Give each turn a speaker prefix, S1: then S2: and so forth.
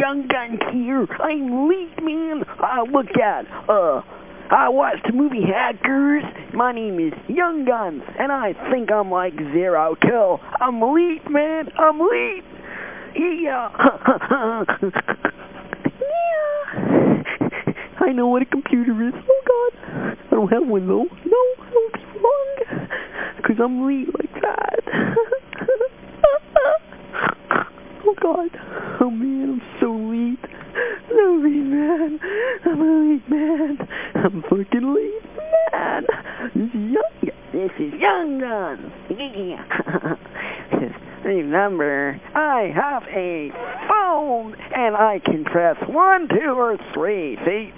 S1: Young Guns here. I'm Lead Man. I look at, uh, I watched the movie Hackers. My name is Young Guns, and I think I'm like Zero Cool. I'm Lead Man. I'm Lead. Yeah. yeah. I know what a computer is. Oh, God. I don't have one, though. No, I don't be wrong. Because I'm Lead like that. oh, God. Oh, man, I'm man. I'm a Lead man. I'm fucking Lead man. This is Young This is Young. Yeah. Remember, I have a phone, and I can press one, two, or three. See?